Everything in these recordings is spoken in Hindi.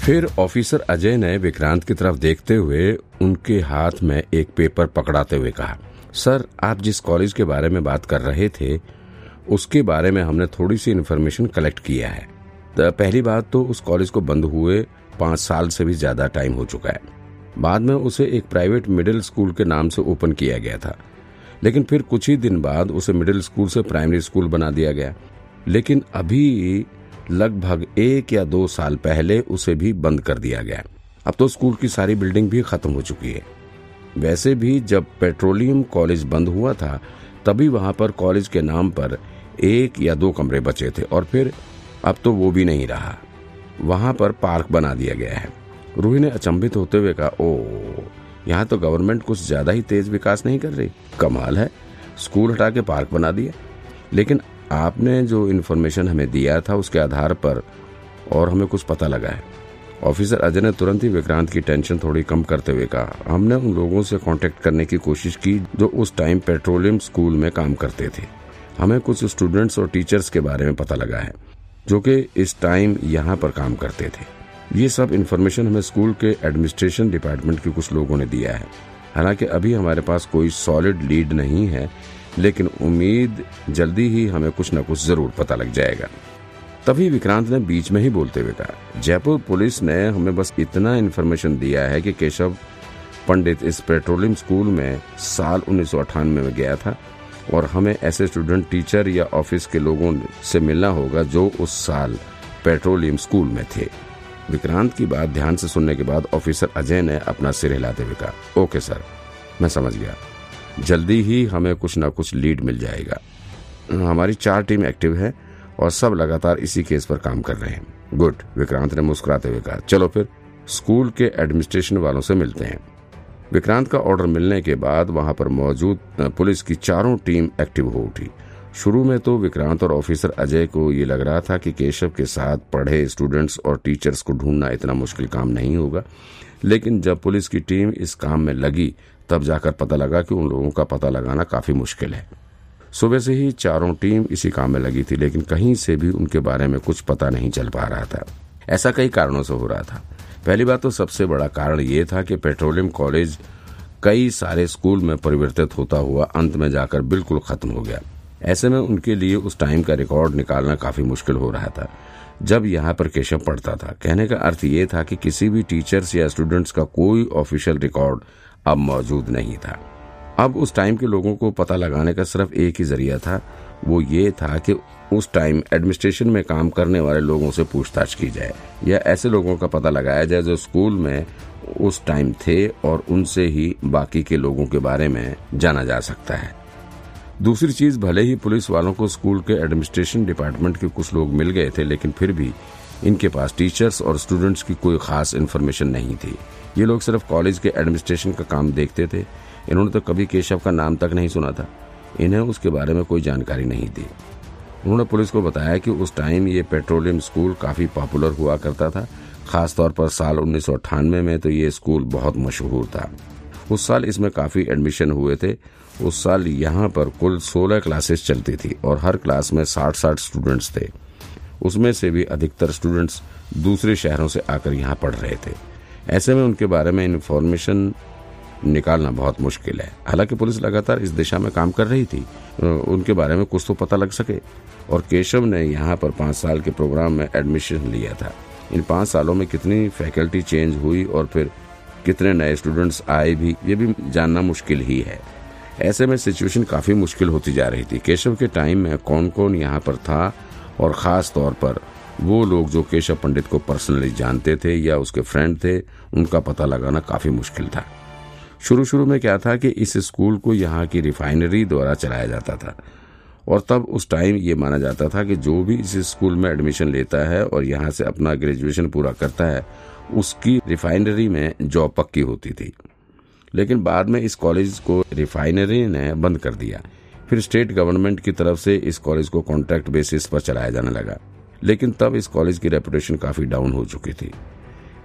फिर ऑफिसर अजय ने विक्रांत की तरफ़ देखते हुए उनके हाथ में एक पेपर पकड़ाते हुए कहा, सर, आप जिस कॉलेज के बारे में बात कर रहे थे, उसके बारे में हमने थोड़ी सी इन्फॉर्मेशन कलेक्ट किया है। तो पहली बात तो उस कॉलेज को बंद हुए पाँच साल से भी ज़्यादा टाइम हो चुका है। बाद में उसे एक प्राइवेट मिडिल स्कूल के नाम से ओपन किया गया था। लेकिन फिर कुछ ही दिन बाद उसे मिडिल स्कूल से प्राइमरी स्कूल बना दिया गया। लेकिन अभी लगभग एक या दो साल पहले उसे भी बंद कर दिया गया। अब तो स्कूल की सारी बिल्डिंग भी खत्म हो चुकी है। वैसे भी जब पेट्रोलियम कॉलेज बंद हुआ था, तभी वहाँ पर कॉलेज के नाम पर एक या दो कमरे बचे थे और फिर अब तो वो भी नहीं रहा। वहाँ पर पार्क बना दिया गया है। रूही ने अचंभित होते हुए कहा, ओ, यहाँ तो गवर्नमेंट कुछ ज़्यादा ही तेज विकास नहीं कर रही। कमाल है। स्कूल हटा के पार्क बना दिया। लेकिन आपने जो इन्फॉर्मेशन हमें दिया था उसके आधार पर और हमें कुछ पता लगा है। ऑफिसर अजय ने तुरंत ही विक्रांत की टेंशन थोड़ी कम करते हुए कहा, हमने उन लोगों से कांटेक्ट करने की कोशिश की जो उस टाइम पेट्रोलियम स्कूल में काम करते थे। हमें कुछ स्टूडेंट्स और टीचर्स के बारे में पता लगा है, जो कि इस टाइम यहाँ पर काम करते थे। ये सब इन्फॉर्मेशन हमें स्कूल के एडमिनिस्ट्रेशन डिपार्टमेंट के कुछ लोगों ने दिया है। हालाँकि अभी हमारे पास कोई सॉलिड लीड नहीं है लेकिन उम्मीद जल्दी ही हमें कुछ न कुछ ज़रूर पता लग जाएगा। तभी विक्रांत ने बीच में ही बोलते हुए कहा, जयपुर पुलिस ने हमें बस इतना इन्फॉर्मेशन दिया है कि केशव पंडित इस पेट्रोलियम स्कूल में साल उन्नीस सौ अठानवे में गया था और हमें ऐसे स्टूडेंट टीचर या ऑफ़िस के लोगों से मिलना होगा जो उस साल पेट्रोलियम स्कूल में थे। विक्रांत की बात ध्यान से सुनने के बाद ऑफिसर अजय ने अपना सिर हिलाते हुए कहा, ओके सर, मैं समझ गया। जल्दी ही हमें कुछ ना कुछ लीड मिल जाएगा। हमारी चार टीम एक्टिव है और सब लगातार इसी केस पर काम कर रहे हैं। गुड, विक्रांत ने मुस्कुराते हुए कहा, चलो फिर, स्कूल के एडमिनिस्ट्रेशन वालों से मिलते हैं। विक्रांत का ऑर्डर मिलने के बाद वहाँ पर मौजूद पुलिस की चारों टीम एक्टिव हो उठी। शुरू में तो विक्रांत और ऑफिसर अजय को ये लग रहा था कि केशव के साथ पढ़े स्टूडेंट्स और टीचर्स को ढूंढना इतना मुश्किल काम नहीं होगा, लेकिन जब पुलिस की टीम इस काम में लगी तब जाकर पता लगा कि उन लोगों का पता लगाना काफ़ी मुश्किल है। सुबह से ही चारों टीम इसी काम में लगी थी, लेकिन कहीं से भी उनके बारे में कुछ पता नहीं चल पा रहा था। ऐसा कई कारणों से हो रहा था। पहली बात तो सबसे बड़ा कारण ये था कि पेट्रोलियम कॉलेज कई सारे स्कूल में परिवर्तित होता हुआ अंत में जाकर बिल्कुल खत्म हो गया। ऐसे में उनके लिए उस टाइम का रिकॉर्ड निकालना काफ़ी मुश्किल हो रहा था, जब यहाँ पर केशव पढ़ता था। कहने का अर्थ ये था कि किसी भी टीचर्स या स्टूडेंट्स का कोई ऑफिशियल रिकॉर्ड अब मौजूद नहीं था। अब उस टाइम के लोगों को पता लगाने का सिर्फ़ एक ही ज़रिया था। वो ये था कि उस टाइम एडमिनिस्ट्रेशन में काम करने वाले लोगों से पूछताछ की जाए। या ऐसे लोगों का पता लगाया जाए जो स्कूल में उस टाइम थे और उनसे ही बाकी के लोगों के बारे में जाना जा सकता है। दूसरी चीज़, भले ही पुलिस वालों को स्कूल के एडमिनिस्ट्रेशन डिपार्टमेंट के कुछ लोग मिल गए थे, लेकिन फिर भी इनके पास टीचर्स और स्टूडेंट्स की कोई खास इन्फॉर्मेशन नहीं थी। ये लोग सिर्फ़ कॉलेज के एडमिनिस्ट्रेशन का काम देखते थे। इन्होंने तो कभी केशव का नाम तक नहीं सुना था। इन्हें उसके बारे में कोई जानकारी नहीं थी। उन्होंने पुलिस को बताया कि उस टाइम ये पेट्रोलियम स्कूल काफ़ी पॉपुलर हुआ करता था। खासतौर पर साल उन्नीस सौ अट्ठानवे में तो ये स्कूल बहुत मशहूर था। उस साल इसमें काफ़ी एडमिशन हुए थे। उस साल यहाँ पर कुल 16 क्लासेस चलती थी और हर क्लास में 60-60 स्टूडेंट्स थे। उसमें से भी अधिकतर स्टूडेंट्स दूसरे शहरों से आकर यहाँ पढ़ रहे थे। ऐसे में उनके बारे में इन्फॉर्मेशन निकालना बहुत मुश्किल है। हालाँकि पुलिस लगातार इस दिशा में काम कर रही थी। उनके बारे में कुछ तो पता लग सके। और केशव ने यहाँ पर पाँच साल के प्रोग्राम में एडमिशन लिया था। इन पाँच सालों में कितनी फैकल्टी चेंज हुई और फिर कितने नए स्टूडेंट्स आए भी, ये भी जानना मुश्किल ही है। ऐसे में सिचुएशन काफ़ी मुश्किल होती जा रही थी। केशव के टाइम में कौन कौन यहाँ पर था और खास तौर पर वो लोग जो केशव पंडित को पर्सनली जानते थे या उसके फ्रेंड थे, उनका पता लगाना काफ़ी मुश्किल था। शुरू शुरू में क्या था कि इस स्कूल को यहाँ की रिफाइनरी द्वारा चलाया जाता था। और तब उस टाइम ये माना जाता था कि जो भी इस स्कूल में एडमिशन लेता है और यहाँ से अपना ग्रेजुएशन पूरा करता है, उसकी रिफाइनरी में जॉब पक्की होती थी। लेकिन बाद में इस कॉलेज को रिफाइनरी ने बंद कर दिया। फिर स्टेट गवर्नमेंट की तरफ़ से इस कॉलेज को कॉन्ट्रैक्ट बेसिस पर चलाया जाने लगा। लेकिन तब इस कॉलेज की रेपुटेशन काफ़ी डाउन हो चुकी थी।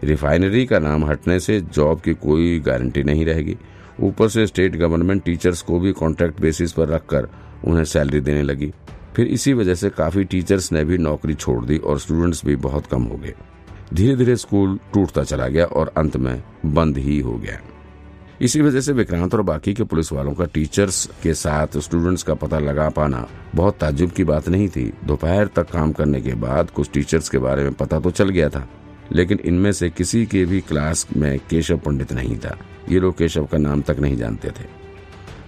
रिफाइनरी का नाम हटने से जॉब की कोई गारंटी नहीं रहेगी। ऊपर से स्टेट गवर्नमेंट टीचर्स को भी कॉन्ट्रैक्ट बेसिस पर रखकर उन्हें सैलरी देने लगी। फिर इसी वजह से काफ़ी टीचर्स ने भी नौकरी छोड़ दी और स्टूडेंट्स भी बहुत कम हो गए। धीरे धीरे स्कूल टूटता चला गया और अंत में बंद ही हो गया। इसी वजह से विक्रांत और बाकी के पुलिस वालों का टीचर्स के साथ स्टूडेंट्स का पता लगा पाना बहुत ताजुब की बात नहीं थी। दोपहर तक काम करने के बाद कुछ टीचर्स के बारे में पता तो चल गया था, लेकिन इनमें से किसी के भी क्लास में केशव पंडित नहीं था। ये लोग केशव का नाम तक नहीं जानते थे।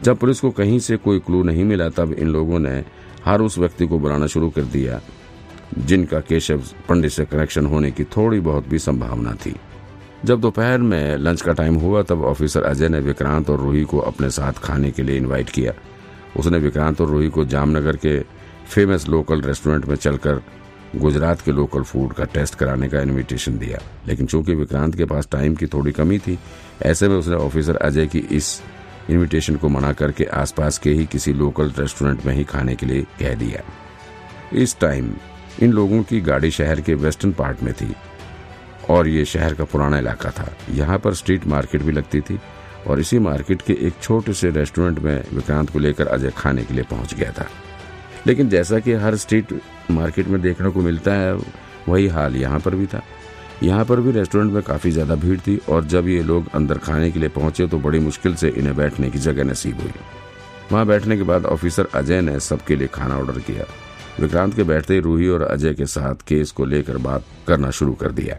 जब पुलिस को कहीं से कोई क्लू नहीं मिला, तब इन लोगों ने हर उस व्यक्ति को बुलाना शुरू कर दिया, जिनका केशव पंडित से कनेक्शन होने की थोड़ी बहुत भी संभावना थी। जब दोपहर में लंच का टाइम हुआ, तब ऑफिसर अजय ने विक्रांत और रूही को अपने साथ खाने के लिए इनवाइट किया। उसने विक्रांत और रूही को जामनगर के फ़ेमस लोकल रेस्टोरेंट में चलकर गुजरात के लोकल फ़ूड का टेस्ट कराने का इनविटेशन दिया। लेकिन चूँकि विक्रांत के पास टाइम की थोड़ी कमी थी, ऐसे में उसने ऑफिसर अजय की इस इनविटेशन को मना करके आसपास के ही किसी लोकल रेस्टोरेंट में ही खाने के लिए कह दिया। इस टाइम इन लोगों की गाड़ी शहर के वेस्टर्न पार्ट में थी। और ये शहर का पुराना इलाका था। यहाँ पर स्ट्रीट मार्केट भी लगती थी और इसी मार्केट के एक छोटे से रेस्टोरेंट में विक्रांत को लेकर अजय खाने के लिए पहुँच गया था। लेकिन जैसा कि हर स्ट्रीट मार्केट में देखने को मिलता है, वही हाल यहाँ पर भी था। यहाँ पर भी रेस्टोरेंट में काफ़ी ज़्यादा भीड़ थी और जब ये लोग अंदर खाने के लिए पहुँचे तो बड़ी मुश्किल से इन्हें बैठने की जगह नसीब हुई। वहाँ बैठने के बाद ऑफिसर अजय ने सबके लिए खाना ऑर्डर किया। विक्रांत के बैठते ही रूही और अजय के साथ केस को लेकर बात करना शुरू कर दिया।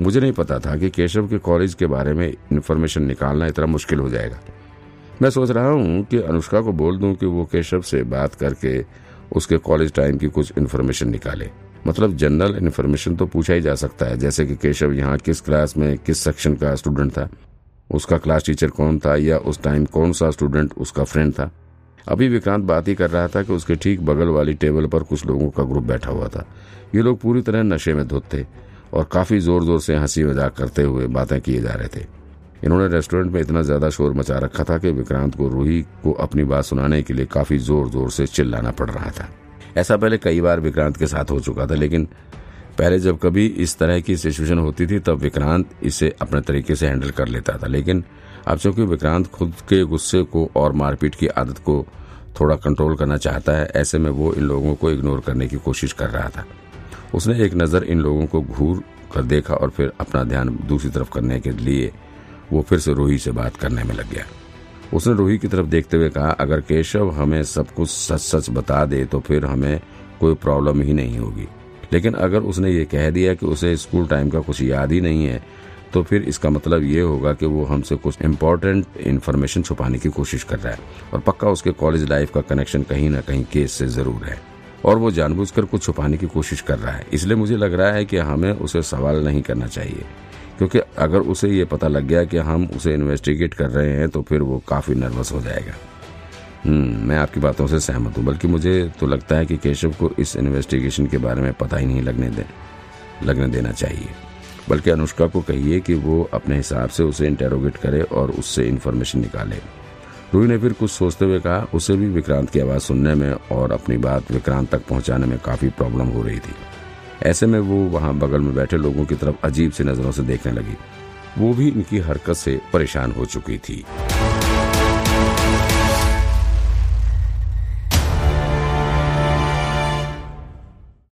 मुझे नहीं पता था कि केशव के कॉलेज के बारे में इन्फॉर्मेशन निकालना इतना मुश्किल हो जाएगा। मैं सोच रहा हूँ कि अनुष्का को बोल दूँ कि वो केशव से बात करके उसके कॉलेज टाइम की कुछ इन्फॉर्मेशन निकाले। मतलब जनरल इन्फॉर्मेशन तो पूछा ही जा सकता है, जैसे कि केशव यहाँ किस क्लास में किस सेक्शन का स्टूडेंट था, उसका क्लास टीचर कौन था, या उस टाइम कौन सा स्टूडेंट उसका फ्रेंड था। अभी विक्रांत बात ही कर रहा था कि उसके ठीक बगल वाली टेबल पर कुछ लोगों का ग्रुप बैठा हुआ था। ये लोग पूरी तरह नशे में धुत थे। और काफ़ी ज़ोर ज़ोर से हँसी मज़ाक करते हुए बातें किए जा रहे थे। इन्होंने रेस्टोरेंट में इतना ज़्यादा शोर मचा रखा था कि विक्रांत को रूही को अपनी बात सुनाने के लिए काफ़ी ज़ोर ज़ोर से चिल्लाना पड़ रहा था। ऐसा पहले कई बार विक्रांत के साथ हो चुका था, लेकिन पहले जब कभी इस तरह की सिचुएशन होती थी, तब विक्रांत इसे अपने तरीके से हैंडल कर लेता था। लेकिन अब चूँकि विक्रांत खुद के गुस्से को और मारपीट की आदत को थोड़ा कंट्रोल करना चाहता है, ऐसे में वो इन लोगों को इग्नोर करने की कोशिश कर रहा था। उसने एक नज़र इन लोगों को घूर कर देखा और फिर अपना ध्यान दूसरी तरफ़ करने के लिए वो फिर से रोही से बात करने में लग गया। उसने रोही की तरफ़ देखते हुए कहा, अगर केशव हमें सब कुछ सच सच बता दे तो फिर हमें कोई प्रॉब्लम ही नहीं होगी। लेकिन अगर उसने ये कह दिया कि उसे स्कूल टाइम का कुछ याद ही नहीं है तो फिर इसका मतलब ये होगा कि वो हमसे कुछ इम्पोर्टेंट इन्फॉर्मेशन छुपाने की कोशिश कर रहा है और पक्का उसके कॉलेज लाइफ का कनेक्शन कहीं ना कहीं केस से ज़रूर है। और वो जानबूझकर कुछ छुपाने की कोशिश कर रहा है। इसलिए मुझे लग रहा है कि हमें उसे सवाल नहीं करना चाहिए। क्योंकि अगर उसे ये पता लग गया कि हम उसे इन्वेस्टिगेट कर रहे हैं तो फिर वो काफ़ी नर्वस हो जाएगा। हम्म मैं आपकी बातों से सहमत हूँ, बल्कि मुझे तो लगता है कि केशव को इस इन्वेस्टिगेशन के बारे में पता ही नहीं लगने दे, लगने देना चाहिए। बल्कि अनुष्का को कहिए कि वो अपने हिसाब से उसे इंटेरोगेट करे और उससे इन्फॉर्मेशन निकाले। रूही ने फिर कुछ सोचते हुए कहा, उसे भी विक्रांत की आवाज़ सुनने में और अपनी बात विक्रांत तक पहुँचाने में काफ़ी प्रॉब्लम हो रही थी। ऐसे में वो वहाँ बगल में बैठे लोगों की तरफ़ अजीब सी नज़रों से देखने लगी। वो भी इनकी हरकत से परेशान हो चुकी थी।